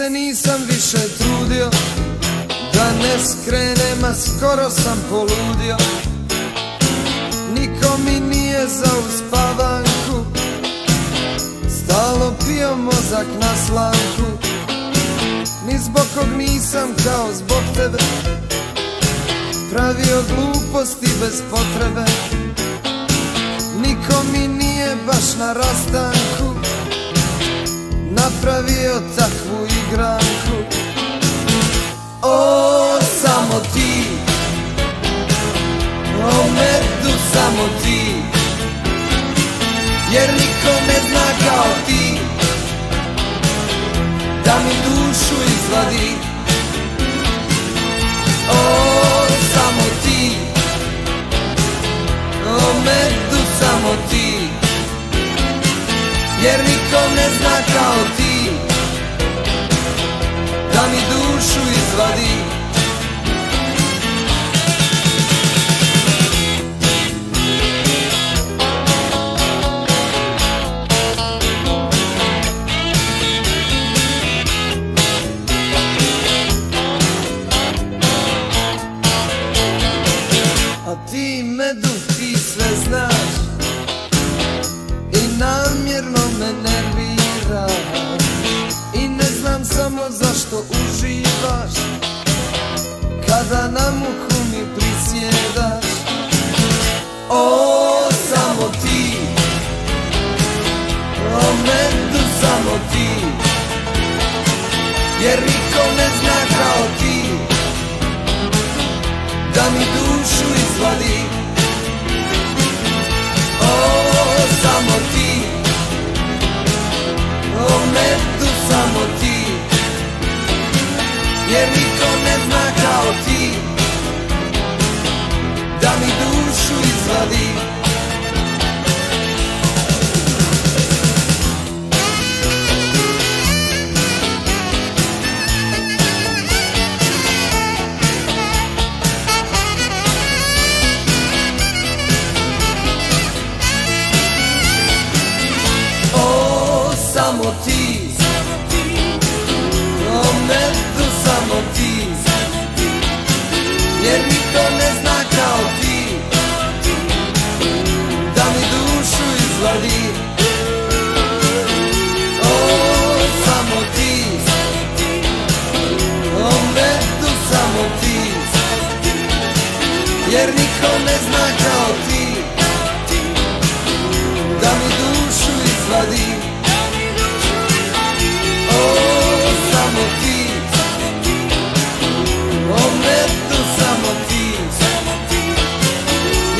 se nisam više trudio Da ne skrenem, a skoro sam poludio. Niko mi nije za uspavanku Stalno pio mozak na slanku. Ni zbog kog nisam kao zbog tebe Pravio gluposti bez potrebe. Niko mi nije baš na rastanku Napravio takvu igranku. O, samo ti. O, medu samo ti. Jer niko ne zna kao ti. Da mi dušu izvadi. O, samo ti. O, medu samo ti Jer niko ne zna kao ti. Da mi dušu izvadi. A ti medu ti sve znaš I ne znam samo zašto uživaš. Kada na muku mi prisjedaš. O, samo ti. O, medu samo ti. Jer niko ne zna kao ti Niko ne zna kao ti Da mi dušu izvadi. O, samo ti niko ne zna kao ti Da mi dušu izvadi. O, samo ti. O, ne to samo ti.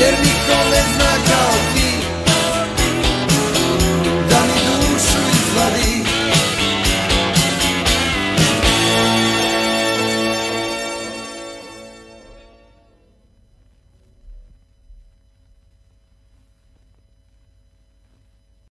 Jer niko ne zna